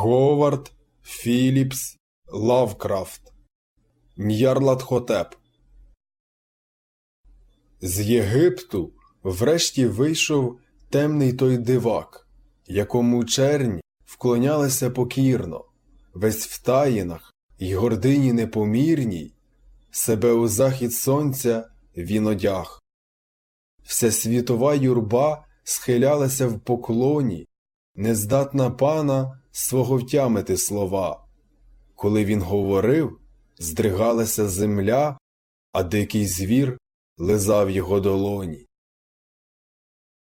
Говард Філіпс Лавкрафт Ньярлатхотеп З Єгипту врешті вийшов темний той дивак, якому чернь вклонялася покірно, весь в таїнах й гордині непомірній, себе у захід сонця він одяг. Всесвітова юрба схилялася в поклоні, нездатна пана свого втямити слова. Коли він говорив, здригалася земля, а дикий звір лизав його долоні.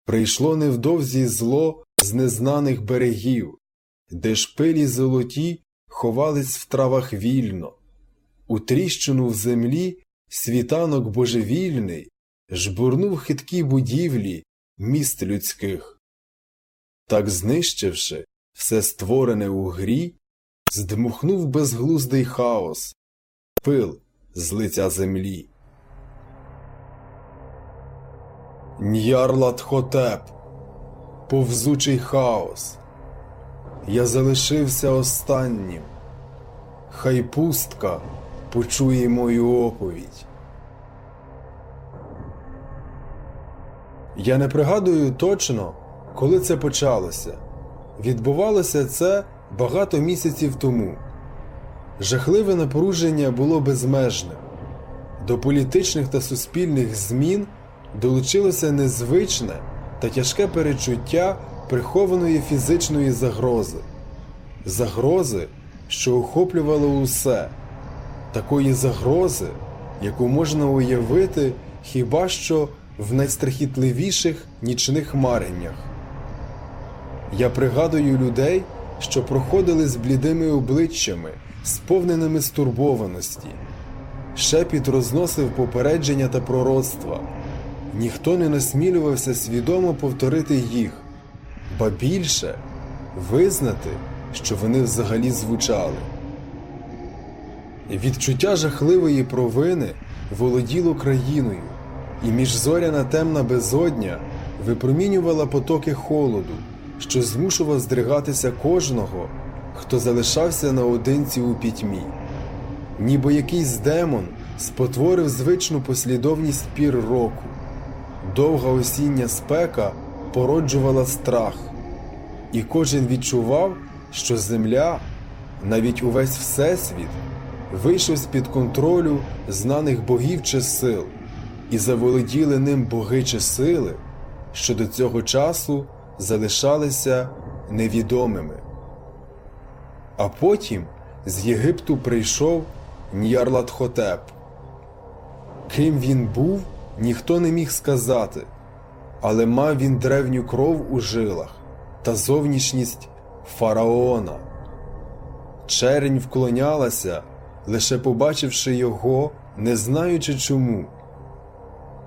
Прийшло невдовзі зло з незнаних берегів, де шпилі золоті ховались в травах вільно, у тріщину в землі світанок божевільний жбурнув хиткі будівлі міст людських. Так знищивши все створене у грі, здмухнув безглуздий хаос, пил з лиця землі. Ньярлатхотеп, повзучий хаос. Я залишився останнім. Хай пустка почує мою оповідь. Я не пригадую точно, коли це почалося. Відбувалося це багато місяців тому. Жахливе напруження було безмежним. До політичних та суспільних змін долучилося незвичне та тяжке перечуття прихованої фізичної загрози, загрози, що охоплювало усе, такої загрози, яку можна уявити хіба що в найстрахітливіших нічних мареннях. Я пригадую людей, що проходили з блідими обличчями, сповненими стурбованості. Шепіт розносив попередження та пророцтва. Ніхто не насмілювався свідомо повторити їх, ба більше визнати, що вони взагалі звучали. Відчуття жахливої провини володіло країною, і міжзоряна темна безодня випромінювала потоки холоду, що змушував здригатися кожного, хто залишався наодинці у пітьмі. Ніби якийсь демон спотворив звичну послідовність пір року. Довга осіння спека породжувала страх, і кожен відчував, що земля, навіть увесь Всесвіт, вийшов з під контролю знаних богів чи сил, і заволоділи ним боги чи сили, що до цього часу залишалися невідомими. А потім з Єгипту прийшов Ньярлатхотеп. Ким він був, ніхто не міг сказати, але мав він древню кров у жилах та зовнішність фараона. Черень вклонялася, лише побачивши його, не знаючи чому.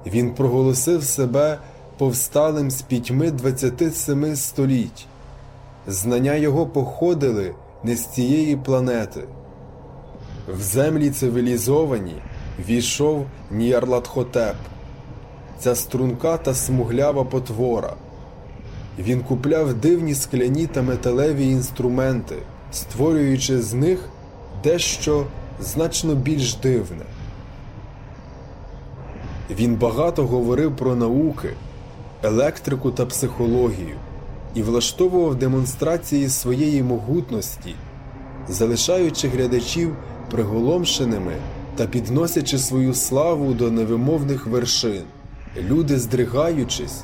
Він проголосив себе повсталим з пітьми 27 століть. Знання його походили не з цієї планети. В землі цивілізовані війшов Ніарлатхотеп, ця струнка та смуглява потвора. Він купляв дивні скляні та металеві інструменти, створюючи з них дещо значно більш дивне. Він багато говорив про науки, електрику та психологію і влаштовував демонстрації своєї могутності, залишаючи глядачів приголомшеними та підносячи свою славу до невимовних вершин. Люди, здригаючись,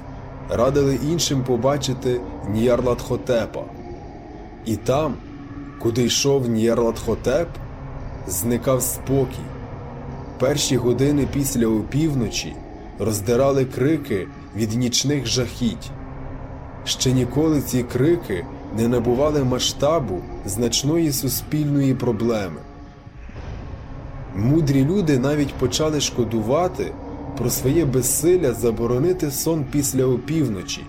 радили іншим побачити Ніярлатхотепа. І там, куди йшов Ніярлатхотеп, зникав спокій. Перші години після опівночі роздирали крики від нічних жахіть. Ще ніколи ці крики не набували масштабу значної суспільної проблеми. Мудрі люди навіть почали шкодувати про своє безсилля заборонити сон після опівночі,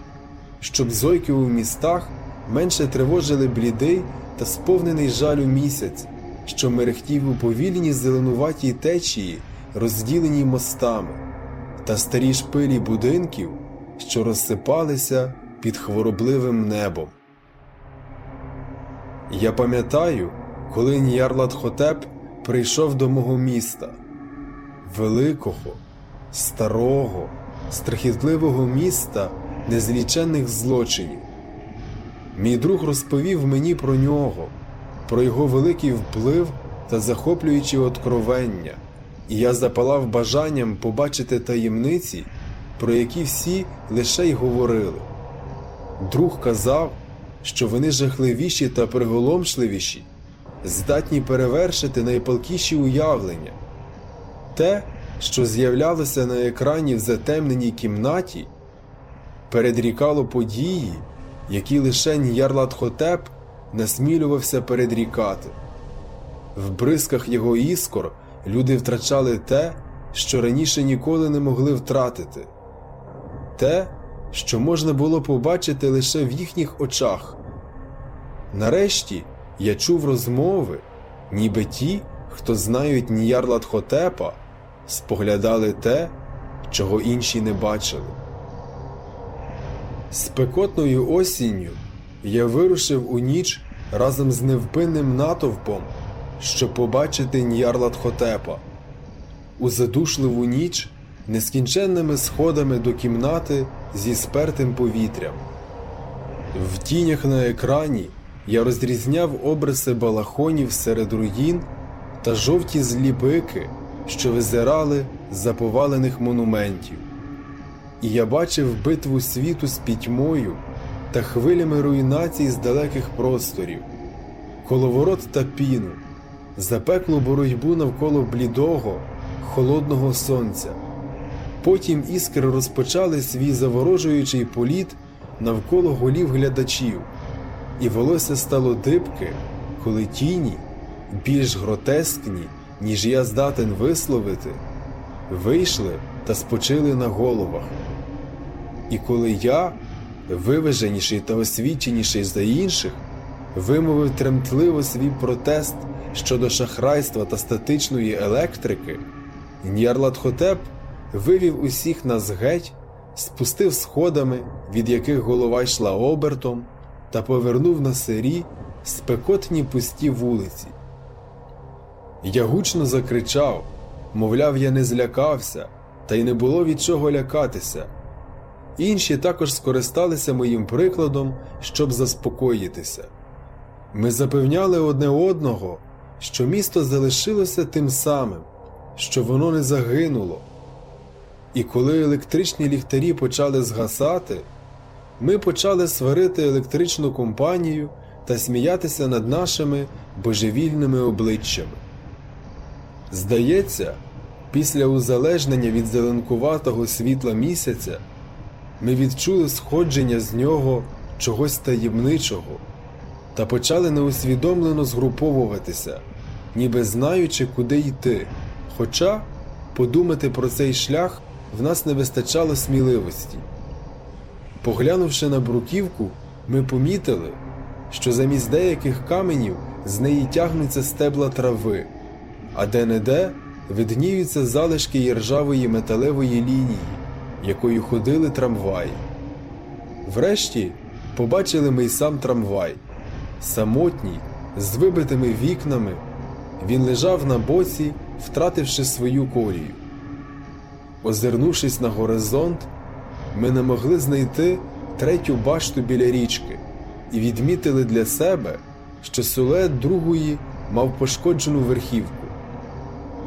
щоб зойки у містах менше тривожили блідий та сповнений жалю місяць, що мерехтів у повільній зеленуватій течії, розділеній мостами, та старі шпилі будинків, що розсипалися під хворобливим небом. Я пам'ятаю, коли Ньярлат-Хотеп прийшов до мого міста, великого, старого, страхітливого міста незліченних злочинів. Мій друг розповів мені про нього, про його великий вплив та захоплюючі откровення, і я запалав бажанням побачити таємниці, про які всі лише й говорили. Друг казав, що вони жахливіші та приголомшливіші, здатні перевершити найпалкіші уявлення. Те, що з'являлося на екрані в затемненій кімнаті, передрікало події, які лише Ньярлат-Хотеп насмілювався передрікати. В бризках його іскор люди втрачали те, що раніше ніколи не могли втратити, те, що можна було побачити лише в їхніх очах. Нарешті я чув розмови, ніби ті, хто знають Ніярлат-Хотепа, споглядали те, чого інші не бачили. Спекотною осінню я вирушив у ніч разом з невпинним натовпом, щоб побачити Ньярлат-Хотепа. У задушливу ніч нескінченними сходами до кімнати зі спертим повітрям. В тінях на екрані я розрізняв обриси балахонів серед руїн та жовті зліпики, що визирали з-за повалених монументів. І я бачив битву світу з пітьмою та хвилями руйнацій з далеких просторів, коловорот та піну, запеклу боротьбу навколо блідого, холодного сонця. Потім іскри розпочали свій заворожуючий політ навколо голів глядачів, і волосся стало дибки, коли тіні, більш гротескні, ніж я здатен висловити, вийшли та спочили на головах. І коли я, виваженіший та освіченіший за інших, вимовив тремтливо свій протест щодо шахрайства та статичної електрики, Ньярлат-Хотеп вивів усіх нас геть, спустив сходами, від яких голова йшла обертом, та повернув на сирі спекотні пусті вулиці. Я гучно закричав, мовляв, я не злякався, та й не було від чого лякатися. Інші також скористалися моїм прикладом, щоб заспокоїтися. Ми запевняли одне одного, що місто залишилося тим самим, що воно не загинуло. І коли електричні ліхтарі почали згасати, ми почали сварити електричну компанію та сміятися над нашими божевільними обличчями. Здається, після узалежнення від зеленкуватого світла місяця ми відчули сходження з нього чогось таємничого та почали неусвідомлено згруповуватися, ніби знаючи, куди йти. Хоча подумати про цей шлях в нас не вистачало сміливості. Поглянувши на бруківку, ми помітили, що замість деяких каменів з неї тягнуться стебла трави, а де-не-де видніються залишки іржавої металевої лінії, якою ходили трамваї. Врешті побачили ми й сам трамвай, самотній, з вибитими вікнами, він лежав на боці, втративши свою колію. Озирнувшись на горизонт, ми не могли знайти третю башту біля річки і відмітили для себе, що силует другої мав пошкоджену верхівку.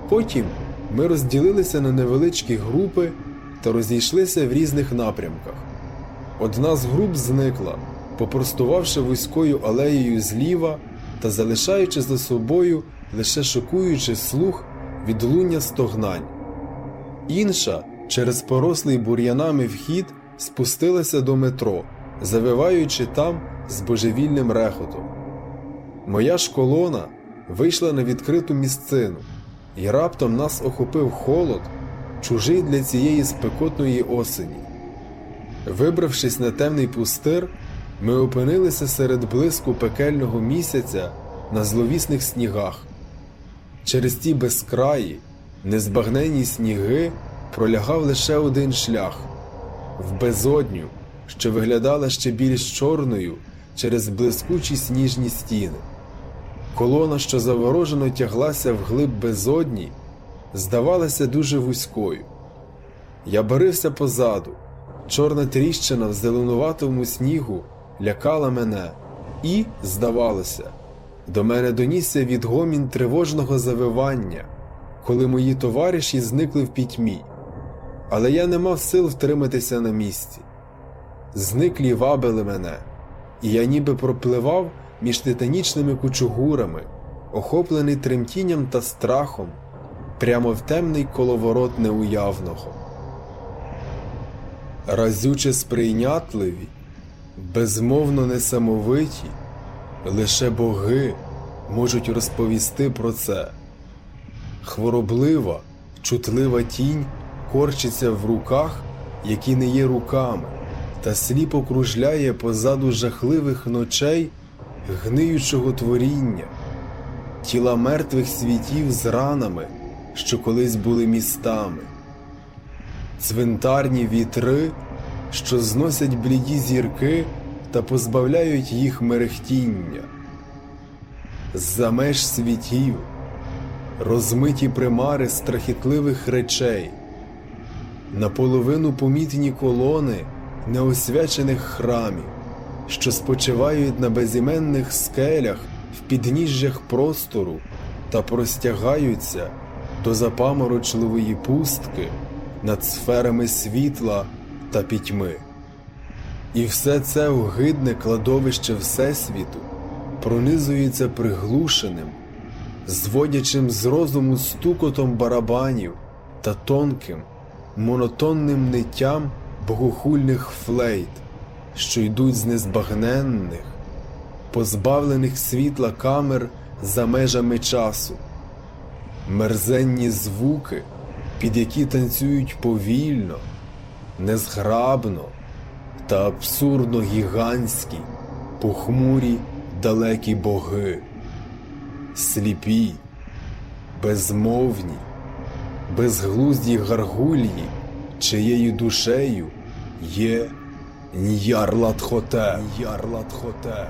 Потім ми розділилися на невеличкі групи та розійшлися в різних напрямках. Одна з груп зникла, попростувавши вузькою алеєю зліва та залишаючи за собою лише шокуючи слух відлуння стогнань. Інша через порослий бур'янами вхід спустилася до метро, завиваючи там з божевільним рехотом. Моя ж колона вийшла на відкриту місцину, і раптом нас охопив холод, чужий для цієї спекотної осені. Вибравшись на темний пустир, ми опинилися серед блиску пекельного місяця на зловісних снігах. Через ті безкраї, незбагнені сніги пролягав лише один шлях в безодню, що виглядала ще більш чорною через блискучі сніжні стіни. Колона, що заворожено тяглася вглиб безодні, здавалася дуже вузькою. Я барився позаду, чорна тріщина в зеленуватому снігу лякала мене, і, здавалося, до мене донісся відгомін тривожного завивання, коли мої товариші зникли в пітьмі, але я не мав сил втриматися на місці. Зниклі вабили мене, і я ніби пропливав між титанічними кучугурами, охоплений тремтінням та страхом, прямо в темний коловорот неуявного. Разюче сприйнятливі, безмовно несамовиті, лише боги можуть розповісти про це. Хвороблива, чутлива тінь корчиться в руках, які не є руками, та сліпо кружляє позаду жахливих ночей гниючого творіння, тіла мертвих світів з ранами, що колись були містами, цвинтарні вітри, що зносять бліді зірки та позбавляють їх мерехтіння, за меж світів, розмиті примари страхітливих речей, наполовину помітні колони неосвячених храмів що спочивають на безіменних скелях в підніжжях простору та простягаються до запаморочливої пустки над сферами світла та пітьми. І все це огидне кладовище Всесвіту пронизується приглушеним, зводячим з розуму стукотом барабанів та тонким, монотонним ниттям богохульних флейт що йдуть з незбагненних, позбавлених світла камер за межами часу, мерзенні звуки, під які танцюють повільно, незграбно та абсурдно гігантські, похмурі далекі боги, сліпі, безмовні, безглузді гаргульї, чиєю душею є. Ньярлатхоте. Ньярлатхоте.